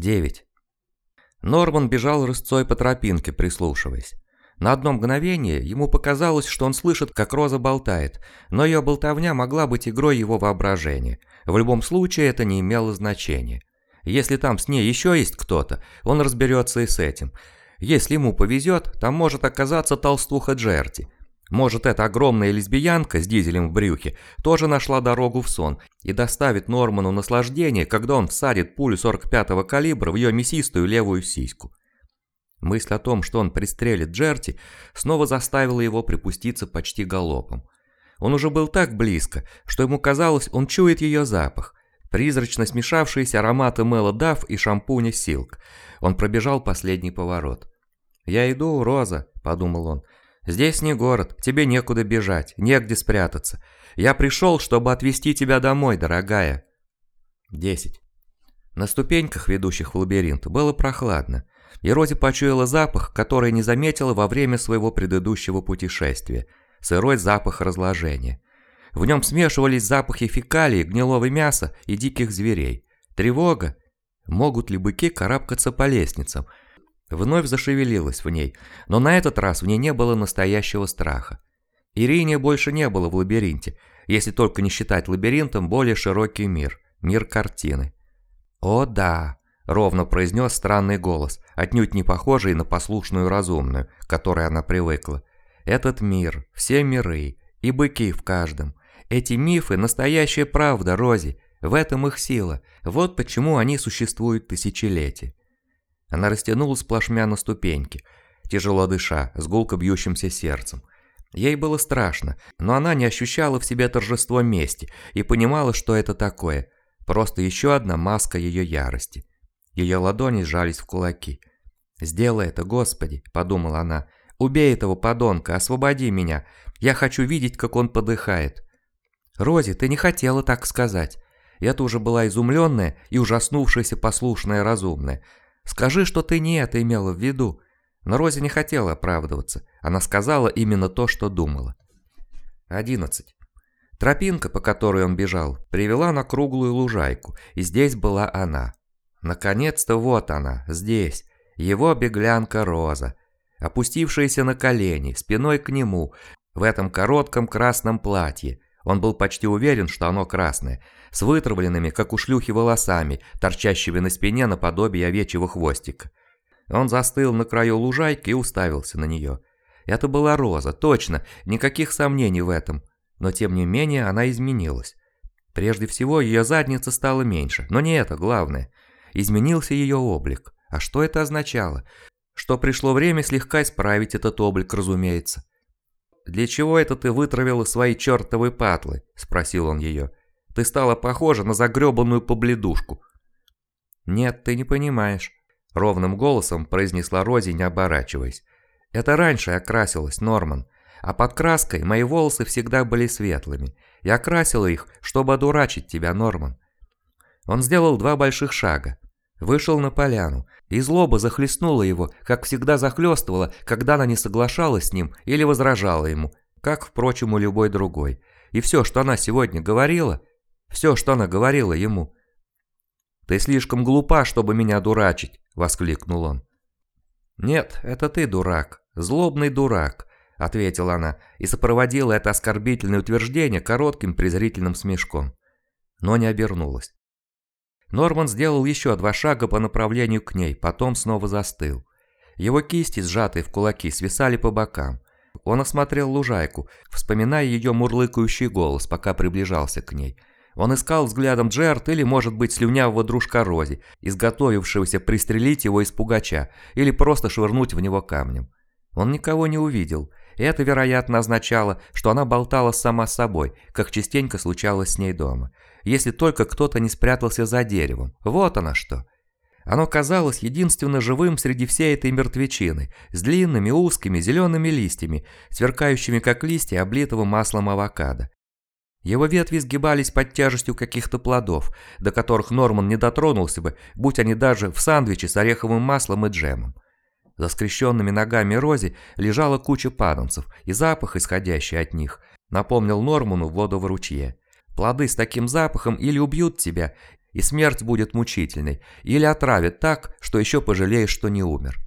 9. Норман бежал рысцой по тропинке, прислушиваясь. На одно мгновение ему показалось, что он слышит, как Роза болтает, но ее болтовня могла быть игрой его воображения. В любом случае это не имело значения. Если там с ней еще есть кто-то, он разберется и с этим. Если ему повезет, там может оказаться толстуха Джерти – может, эта огромная лесбиянка с дизелем в брюхе тоже нашла дорогу в сон и доставит Норману наслаждение, когда он всадит пулю 45-го калибра в ее мясистую левую сиську. Мысль о том, что он пристрелит Джерти, снова заставила его припуститься почти галопом. Он уже был так близко, что ему казалось, он чует ее запах. Призрачно смешавшиеся ароматы Мэла Дафф и шампуня Силк. Он пробежал последний поворот. «Я иду, Роза», — подумал он, — Здесь не город, тебе некуда бежать, негде спрятаться. Я пришел, чтобы отвезти тебя домой, дорогая. 10. На ступеньках, ведущих в лабиринт, было прохладно, и Рози почуяла запах, который не заметила во время своего предыдущего путешествия. Сырой запах разложения. В нем смешивались запахи фекалий, гнилого мяса и диких зверей. Тревога. Могут ли быки карабкаться по лестницам? Вновь зашевелилась в ней, но на этот раз в ней не было настоящего страха. Ирине больше не было в лабиринте, если только не считать лабиринтом более широкий мир, мир картины. «О да», — ровно произнес странный голос, отнюдь не похожий на послушную разумную, к которой она привыкла. «Этот мир, все миры, и быки в каждом. Эти мифы – настоящая правда, Рози, в этом их сила, вот почему они существуют тысячелетия. Она растянулась плашмя на ступеньке, тяжело дыша, с гулко бьющимся сердцем. Ей было страшно, но она не ощущала в себе торжество мести и понимала, что это такое. Просто еще одна маска ее ярости. Ее ладони сжались в кулаки. «Сделай это, Господи!» – подумала она. «Убей этого подонка, освободи меня. Я хочу видеть, как он подыхает». «Рози, ты не хотела так сказать». Это уже была изумленная и ужаснувшаяся послушная разумная. Скажи, что ты не это имела в виду». Но Рози не хотела оправдываться. Она сказала именно то, что думала. 11. Тропинка, по которой он бежал, привела на круглую лужайку, и здесь была она. Наконец-то вот она, здесь, его беглянка Роза, опустившаяся на колени, спиной к нему, в этом коротком красном платье. Он был почти уверен, что оно красное, с вытравленными, как у шлюхи, волосами, торчащими на спине наподобие овечьего хвостика. Он застыл на краю лужайки и уставился на нее. Это была Роза, точно, никаких сомнений в этом. Но тем не менее она изменилась. Прежде всего, ее задница стала меньше, но не это главное. Изменился ее облик. А что это означало? Что пришло время слегка исправить этот облик, разумеется. «Для чего это ты вытравила свои чертовы патлы?» – спросил он ее. Ты стала похожа на загребанную побледушку». «Нет, ты не понимаешь», — ровным голосом произнесла Рози, не оборачиваясь. «Это раньше я красилась, Норман, а под краской мои волосы всегда были светлыми. Я красила их, чтобы одурачить тебя, Норман». Он сделал два больших шага. Вышел на поляну, и злоба захлестнула его, как всегда захлестывала, когда она не соглашалась с ним или возражала ему, как, впрочем, у любой другой. И все, что она сегодня говорила, все, что она говорила ему. «Ты слишком глупа, чтобы меня дурачить», — воскликнул он. «Нет, это ты дурак, злобный дурак», — ответила она и сопроводила это оскорбительное утверждение коротким презрительным смешком. Но не обернулась. Норман сделал еще два шага по направлению к ней, потом снова застыл. Его кисти, сжатые в кулаки, свисали по бокам. Он осмотрел лужайку, вспоминая ее мурлыкающий голос, пока приближался к ней — он искал взглядом Джерт или, может быть, слюнявого дружка Рози, изготовившегося пристрелить его из пугача или просто швырнуть в него камнем. Он никого не увидел, это, вероятно, означало, что она болтала сама собой, как частенько случалось с ней дома. Если только кто-то не спрятался за деревом. Вот она что. Оно казалось единственно живым среди всей этой мертвечины, с длинными узкими зелеными листьями, сверкающими как листья облитого маслом авокадо. Его ветви сгибались под тяжестью каких-то плодов, до которых Норман не дотронулся бы, будь они даже в сандвиче с ореховым маслом и джемом. За скрещенными ногами Рози лежала куча паданцев, и запах, исходящий от них, напомнил Норману воду в ручье. Плоды с таким запахом или убьют тебя, и смерть будет мучительной, или отравит так, что еще пожалеешь, что не умер.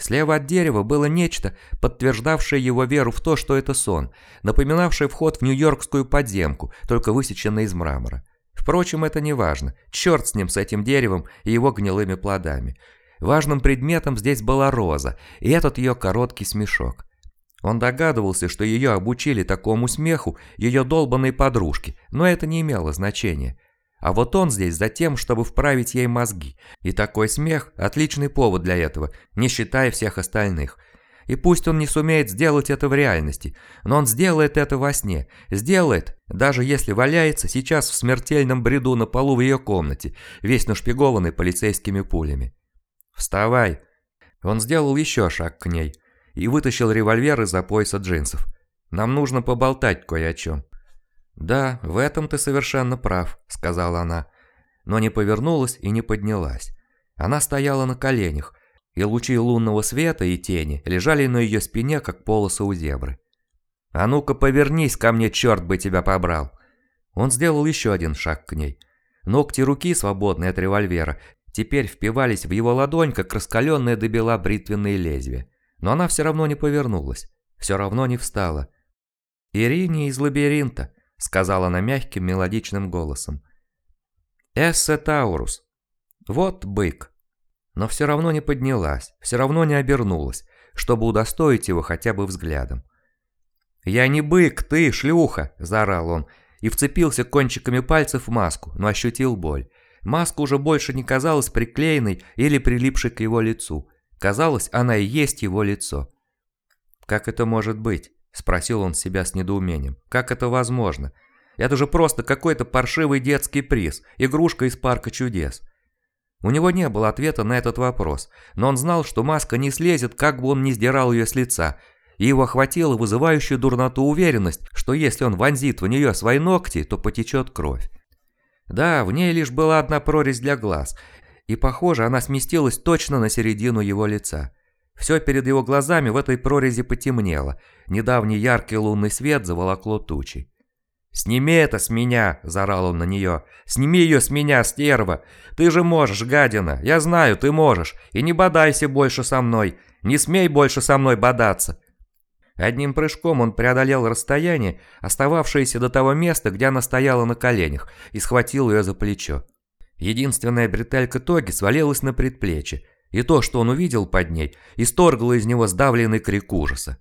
Слева от дерева было нечто, подтверждавшее его веру в то, что это сон, напоминавшее вход в нью-йоркскую подземку, только высеченный из мрамора. Впрочем, это не важно. Черт с ним, с этим деревом и его гнилыми плодами. Важным предметом здесь была роза, и этот ее короткий смешок. Он догадывался, что ее обучили такому смеху ее долбанные подружки, но это не имело значения. А вот он здесь за тем, чтобы вправить ей мозги. И такой смех – отличный повод для этого, не считая всех остальных. И пусть он не сумеет сделать это в реальности, но он сделает это во сне. Сделает, даже если валяется сейчас в смертельном бреду на полу в ее комнате, весь нашпигованный полицейскими пулями. «Вставай!» Он сделал еще шаг к ней и вытащил револьвер из-за пояса джинсов. «Нам нужно поболтать кое о чем». «Да, в этом ты совершенно прав», — сказала она, но не повернулась и не поднялась. Она стояла на коленях, и лучи лунного света и тени лежали на ее спине, как полосы у зебры. «А ну-ка повернись ко мне, черт бы тебя побрал!» Он сделал еще один шаг к ней. Ногти руки, свободные от револьвера, теперь впивались в его ладонь, как раскаленные до бела бритвенные лезвия. Но она все равно не повернулась, все равно не встала. «Ирине из лабиринта», — сказала она мягким мелодичным голосом. «Эссе Таурус. Вот бык». Но все равно не поднялась, все равно не обернулась, чтобы удостоить его хотя бы взглядом. «Я не бык, ты, шлюха!» – заорал он, и вцепился кончиками пальцев в маску, но ощутил боль. Маска уже больше не казалась приклеенной или прилипшей к его лицу. Казалось, она и есть его лицо. «Как это может быть?» Спросил он себя с недоумением. Как это возможно? Это же просто какой-то паршивый детский приз, игрушка из парка чудес. У него не было ответа на этот вопрос, но он знал, что маска не слезет, как бы он ни сдирал ее с лица, и его охватила вызывающая дурноту уверенность, что если он вонзит в нее свои ногти, то потечет кровь. Да, в ней лишь была одна прорезь для глаз, и, похоже, она сместилась точно на середину его лица. Все перед его глазами в этой прорези потемнело. Недавний яркий лунный свет заволокло тучей. «Сними это с меня!» – заорал он на нее. «Сними ее с меня, стерва! Ты же можешь, гадина! Я знаю, ты можешь! И не бодайся больше со мной! Не смей больше со мной бодаться!» Одним прыжком он преодолел расстояние, остававшееся до того места, где она стояла на коленях, и схватил ее за плечо. Единственная бретелька тоги свалилась на предплечье, и то, что он увидел под ней, исторгло из него сдавленный крик ужаса.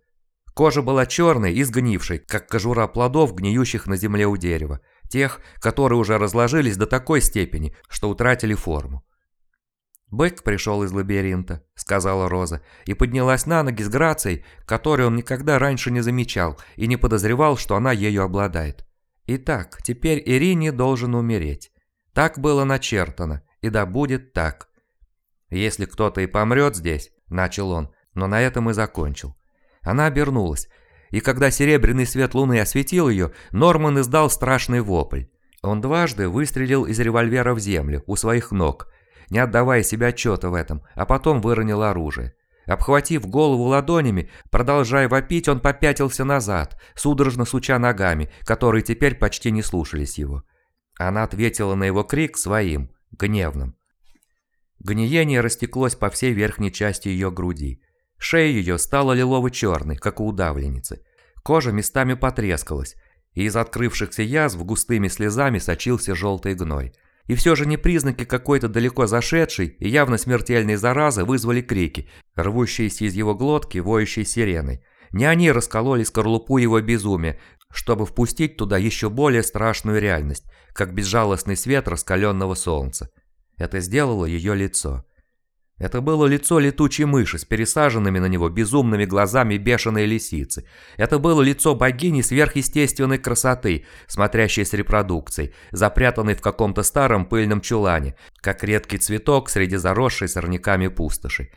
Кожа была черной и сгнившей, как кожура плодов, гниющих на земле у дерева, тех, которые уже разложились до такой степени, что утратили форму. «Бык пришел из лабиринта», — сказала Роза, и поднялась на ноги с грацией, которой он никогда раньше не замечал и не подозревал, что она ею обладает. «Итак, теперь Ирине должен умереть. Так было начертано, и да будет так». «Если кто-то и помрет здесь», – начал он, но на этом и закончил. Она обернулась, и когда серебряный свет луны осветил ее, Норман издал страшный вопль. Он дважды выстрелил из револьвера в землю, у своих ног, не отдавая себе отчета в этом, а потом выронил оружие. Обхватив голову ладонями, продолжая вопить, он попятился назад, судорожно суча ногами, которые теперь почти не слушались его. Она ответила на его крик своим, гневным. Гниение растеклось по всей верхней части ее груди. Шея ее стала лилово-черной, как у удавленницы. Кожа местами потрескалась, и из открывшихся язв густыми слезами сочился желтый гной. И все же не признаки какой-то далеко зашедшей и явно смертельной заразы вызвали крики, рвущиеся из его глотки, воющей сиреной. Не они раскололи скорлупу его безумия, чтобы впустить туда еще более страшную реальность, как безжалостный свет раскаленного солнца. Это сделало ее лицо. Это было лицо летучей мыши с пересаженными на него безумными глазами бешеной лисицы. Это было лицо богини сверхъестественной красоты, смотрящей с репродукцией, запрятанной в каком-то старом пыльном чулане, как редкий цветок среди заросшей сорняками пустоши.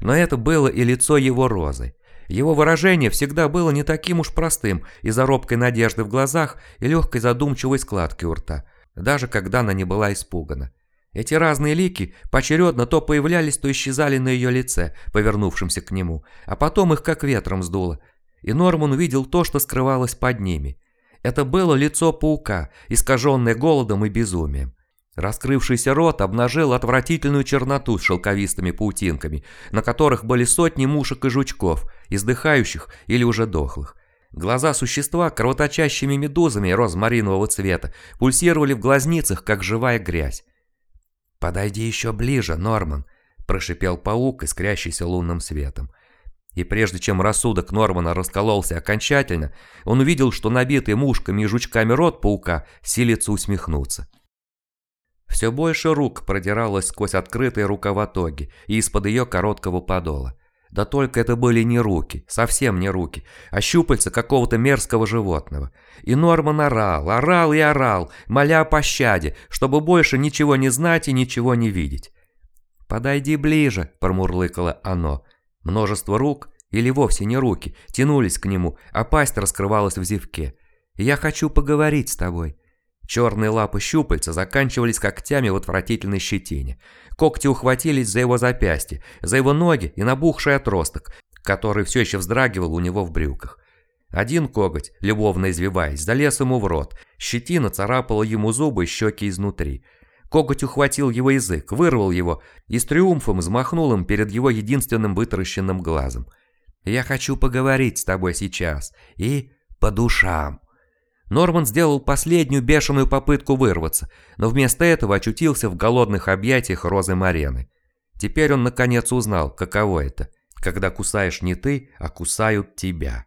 Но это было и лицо его розы. Его выражение всегда было не таким уж простым из-за робкой надежды в глазах и легкой задумчивой складки у рта, даже когда она не была испугана. Эти разные лики поочередно то появлялись, то исчезали на ее лице, повернувшемся к нему, а потом их как ветром сдуло. И Норман увидел то, что скрывалось под ними. Это было лицо паука, искаженное голодом и безумием. Раскрывшийся рот обнажил отвратительную черноту с шелковистыми паутинками, на которых были сотни мушек и жучков, издыхающих или уже дохлых. Глаза существа кровоточащими медузами розмаринового цвета пульсировали в глазницах, как живая грязь. «Подойди еще ближе, Норман», – прошипел паук, искрящийся лунным светом. И прежде чем рассудок Нормана раскололся окончательно, он увидел, что набитый мушками и жучками рот паука силится усмехнуться. Все больше рук продиралось сквозь открытые рукава тоги и из-под ее короткого подола. Да только это были не руки, совсем не руки, а щупальца какого-то мерзкого животного. И Норман орал, орал и орал, моля о пощаде, чтобы больше ничего не знать и ничего не видеть. «Подойди ближе», – промурлыкало оно. Множество рук, или вовсе не руки, тянулись к нему, а пасть раскрывалась в зевке. «Я хочу поговорить с тобой». Черные лапы щупальца заканчивались когтями в отвратительной щетине. Когти ухватились за его запястье, за его ноги и набухший отросток, который все еще вздрагивал у него в брюках. Один коготь, любовно извиваясь, залез ему в рот. Щетина царапала ему зубы и щеки изнутри. Коготь ухватил его язык, вырвал его и с триумфом взмахнул им перед его единственным вытаращенным глазом. «Я хочу поговорить с тобой сейчас. И по душам». Норман сделал последнюю бешеную попытку вырваться, но вместо этого очутился в голодных объятиях Розы Марены. Теперь он наконец узнал, каково это, когда кусаешь не ты, а кусают тебя.